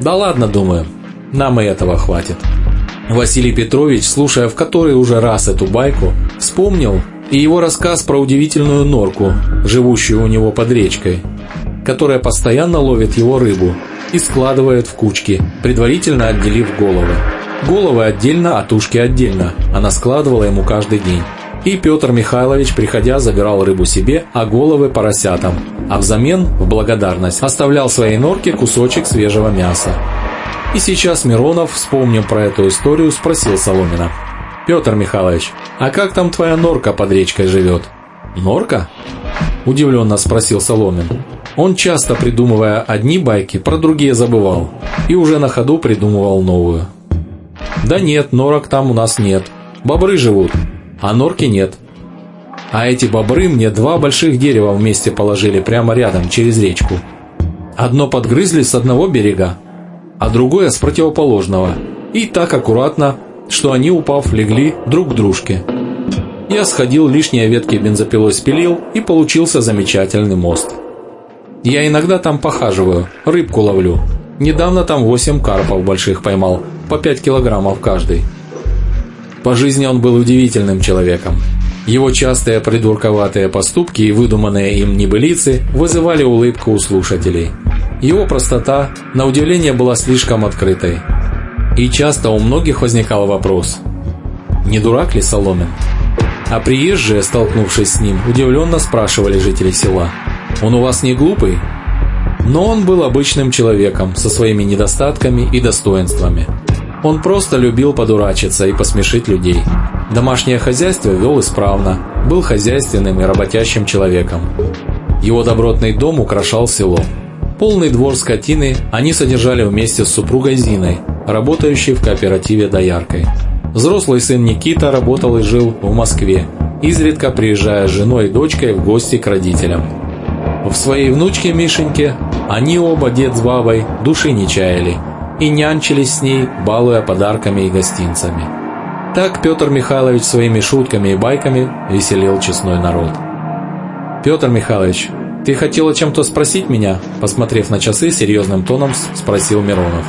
Да ладно, думаю, нам и этого хватит. Василий Петрович, слушая в который уже раз эту байку, вспомнил и его рассказ про удивительную норку, живущую у него под речкой, которая постоянно ловит его рыбу и складывает в кучки, предварительно отделив головы. Головы отдельно, а тушки отдельно. Она складывала ему каждый день. И Петр Михайлович, приходя, забирал рыбу себе, а головы поросятам. А взамен, в благодарность, оставлял своей норке кусочек свежего мяса. И сейчас Миронов, вспомнив про эту историю, спросил Соломина. «Петр Михайлович, а как там твоя норка под речкой живет?» «Норка?» – удивленно спросил Соломин. Он часто, придумывая одни байки, про другие забывал. И уже на ходу придумывал новую. «Да нет, норок там у нас нет. Бобры живут, а норки нет. А эти бобры мне два больших дерева вместе положили прямо рядом, через речку. Одно подгрызли с одного берега, а другое с противоположного. И так аккуратно, что они, упав, легли друг к дружке. Я сходил, лишние ветки бензопилой спилил, и получился замечательный мост. Я иногда там похаживаю, рыбку ловлю. Недавно там 8 карпов больших поймал, по 5 килограммов каждый. По жизни он был удивительным человеком. Его частые придурковатые поступки и выдуманные им небылицы вызывали улыбку у слушателей. Его простота, на удивление, была слишком открытой. И часто у многих возникал вопрос, не дурак ли Соломин? А приезжие, столкнувшись с ним, удивленно спрашивали жители села – он у вас не глупый? Но он был обычным человеком, со своими недостатками и достоинствами. Он просто любил подурачиться и посмешить людей. Домашнее хозяйство вел исправно, был хозяйственным и работящим человеком. Его добротный дом украшал село. Полный двор скотины они содержали вместе с супругой Зиной, работающей в кооперативе дояркой. Взрослый сын Никита работал и жил в Москве, изредка приезжая с женой и дочкой в гости к родителям. В своей внучке Мишеньке они оба, дед с бабой, души не чаяли и нянчились с ней, балуя подарками и гостинцами. Так Петр Михайлович своими шутками и байками веселил честной народ. «Петр Михайлович, ты хотел о чем-то спросить меня?» Посмотрев на часы, серьезным тоном спросил Миронов.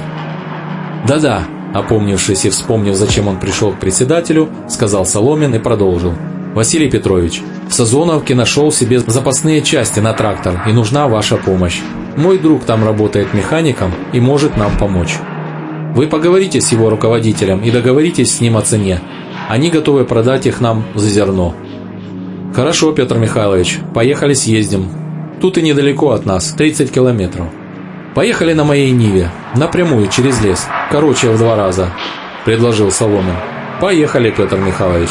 «Да-да», опомнившись и вспомнив, зачем он пришел к председателю, сказал Соломин и продолжил. «Василий Петрович, в Сазоновке нашел себе запасные части на трактор, и нужна ваша помощь. Мой друг там работает механиком и может нам помочь. Вы поговорите с его руководителем и договоритесь с ним о цене. Они готовы продать их нам за зерно. Хорошо, Петр Михайлович, поехали съездим. Тут и недалеко от нас, 30 километров. Поехали на моей Ниве, напрямую, через лес, короче в два раза, предложил Соломин. Поехали, Петр Михайлович.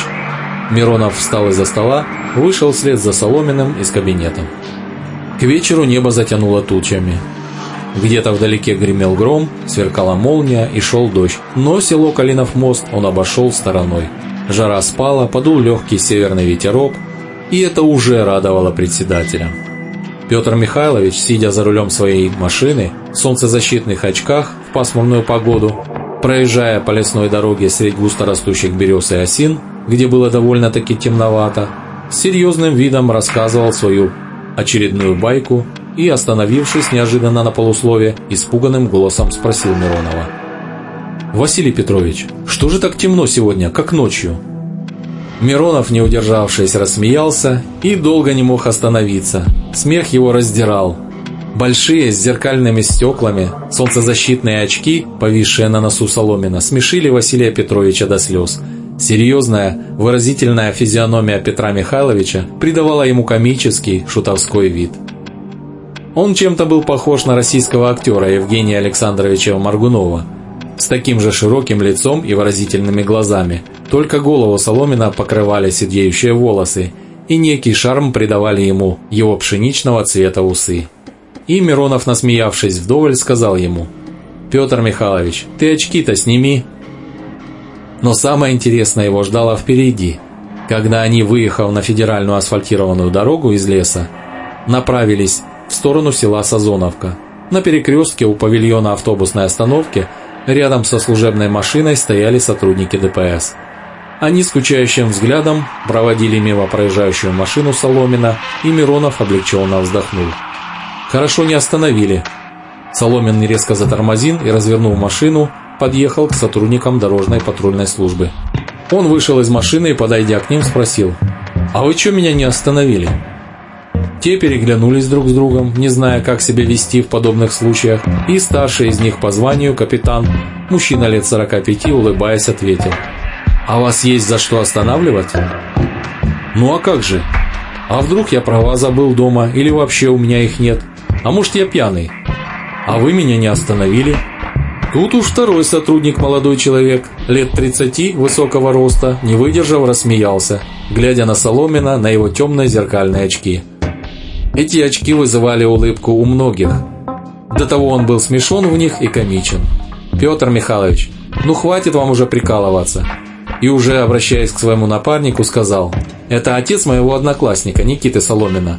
Миронов встал из-за стола, вышел вслед за Соломиным из кабинета. К вечеру небо затянуло тучами. Где-то вдалеке гремел гром, сверкала молния и шел дождь, но село Калинов мост он обошел стороной. Жара спала, подул легкий северный ветерок, и это уже радовало председателя. Петр Михайлович, сидя за рулем своей машины, в солнцезащитных очках в пасмурную погоду, проезжая по лесной дороге среди густорастущих берез и осин, где было довольно-таки темновато, с серьезным видом рассказывал свою очередную байку и, остановившись неожиданно на полуслове, испуганным голосом спросил Миронова. «Василий Петрович, что же так темно сегодня, как ночью?» Миронов, не удержавшись, рассмеялся и долго не мог остановиться. Смех его раздирал. Большие с зеркальными стеклами, солнцезащитные очки, повисшие на носу Соломина, смешили Василия Петровича до слез – Серьезная, выразительная физиономия Петра Михайловича придавала ему комический, шутовской вид. Он чем-то был похож на российского актера Евгения Александровича Маргунова, с таким же широким лицом и выразительными глазами, только голову Соломина покрывали сидеющие волосы, и некий шарм придавали ему его пшеничного цвета усы. И Миронов, насмеявшись вдоволь, сказал ему, «Петр Михайлович, ты очки-то сними, но самое интересное его ждало впереди, когда они, выехав на федеральную асфальтированную дорогу из леса, направились в сторону села Сазоновка. На перекрестке у павильона автобусной остановки рядом со служебной машиной стояли сотрудники ДПС. Они скучающим взглядом проводили мимо проезжающую машину Соломина, и Миронов облегченно вздохнул. «Хорошо не остановили». Соломин резко затормозил и, развернув машину, подъехал к сотрудникам дорожной патрульной службы. Он вышел из машины и, подойдя к ним, спросил, «А вы что меня не остановили?» Те переглянулись друг с другом, не зная, как себя вести в подобных случаях, и старший из них по званию, капитан, мужчина лет 45, улыбаясь, ответил, «А вас есть за что останавливать?» «Ну а как же? А вдруг я права забыл дома, или вообще у меня их нет? А может я пьяный? А вы меня не остановили?» Тут уж второй сотрудник, молодой человек, лет 30, высокого роста, не выдержав, рассмеялся, глядя на Соломина на его темные зеркальные очки. Эти очки вызывали улыбку у многих. До того он был смешон в них и комичен. «Петр Михайлович, ну хватит вам уже прикалываться». И уже обращаясь к своему напарнику, сказал, «Это отец моего одноклассника, Никиты Соломина.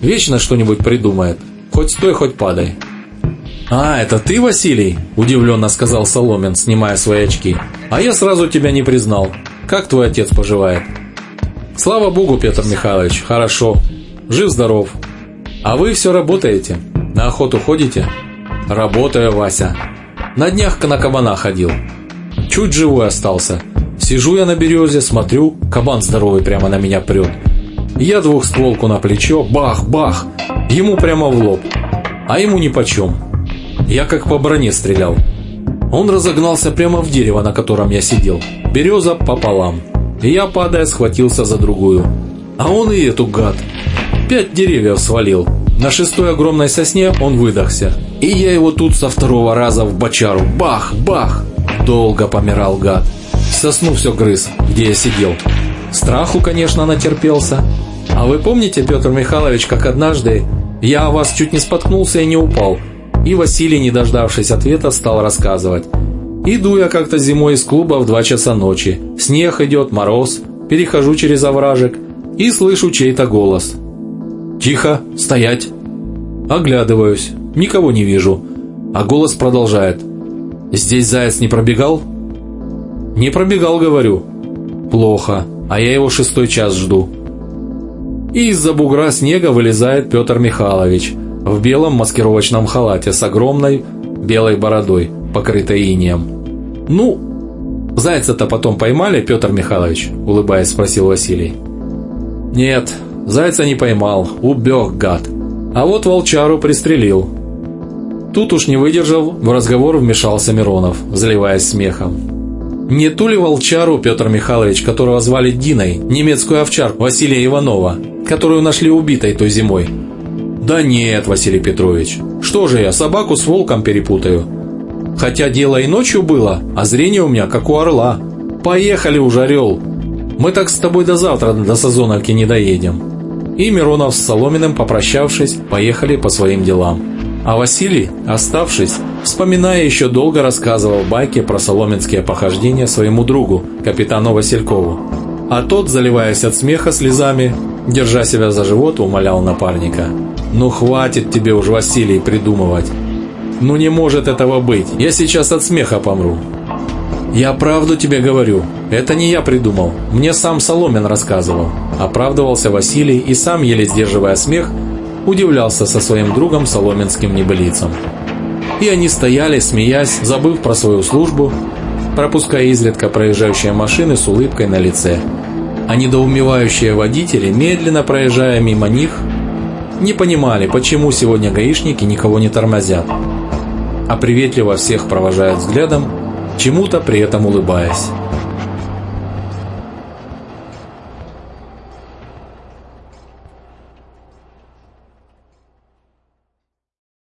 Вечно что-нибудь придумает, хоть стой, хоть падай». «А, это ты, Василий?» – удивленно сказал Соломин, снимая свои очки. «А я сразу тебя не признал. Как твой отец поживает?» «Слава богу, Петр Михайлович, хорошо. Жив-здоров. А вы все работаете? На охоту ходите?» «Работаю, Вася. На днях на кабана ходил. Чуть живой остался. Сижу я на березе, смотрю, кабан здоровый прямо на меня прет. Я двухстволку на плечо, бах-бах, ему прямо в лоб. А ему нипочем. Я как по броне стрелял. Он разогнался прямо в дерево, на котором я сидел. Береза пополам. Я, падая, схватился за другую. А он и эту гад. Пять деревьев свалил. На шестой огромной сосне он выдохся. И я его тут со второго раза в бочару. Бах, бах. Долго помирал гад. Сосну все грыз, где я сидел. Страху, конечно, натерпелся. А вы помните, Петр Михайлович, как однажды я о вас чуть не споткнулся и не упал – и Василий, не дождавшись ответа, стал рассказывать. «Иду я как-то зимой из клуба в два часа ночи. Снег идет, мороз. Перехожу через овражек и слышу чей-то голос. «Тихо! Стоять!» Оглядываюсь. Никого не вижу. А голос продолжает. «Здесь заяц не пробегал?» «Не пробегал, говорю». «Плохо. А я его шестой час жду». И из-за бугра снега вылезает Петр Михайлович – в белом маскировочном халате с огромной белой бородой, покрытой инеем. «Ну, зайца-то потом поймали, Петр Михайлович?» – улыбаясь, спросил Василий. «Нет, зайца не поймал, убег, гад. А вот волчару пристрелил. Тут уж не выдержал, в разговор вмешался Миронов, заливаясь смехом. Не ту ли волчару Петр Михайлович, которого звали Диной, немецкую овчарку Василия Иванова, которую нашли убитой той зимой? Да нет, Василий Петрович, что же я, собаку с волком перепутаю? Хотя дело и ночью было, а зрение у меня как у орла. Поехали уже, орел. Мы так с тобой до завтра до Сазоновки не доедем. И Миронов с Соломиным, попрощавшись, поехали по своим делам. А Василий, оставшись, вспоминая еще долго рассказывал байки про соломенские похождения своему другу, капитану Василькову. А тот, заливаясь от смеха слезами, держа себя за живот, умолял напарника. «Ну хватит тебе уж, Василий, придумывать. Ну не может этого быть, я сейчас от смеха помру». «Я правду тебе говорю, это не я придумал, мне сам Соломин рассказывал», оправдывался Василий и сам, еле сдерживая смех, удивлялся со своим другом соломенским небылицам. И они стояли, смеясь, забыв про свою службу, пропуская изредка проезжающие машины с улыбкой на лице. А недоумевающие водители, медленно проезжая мимо них, не понимали, почему сегодня гаишники никого не тормозят, а приветливо всех провожают взглядом, чему-то при этом улыбаясь.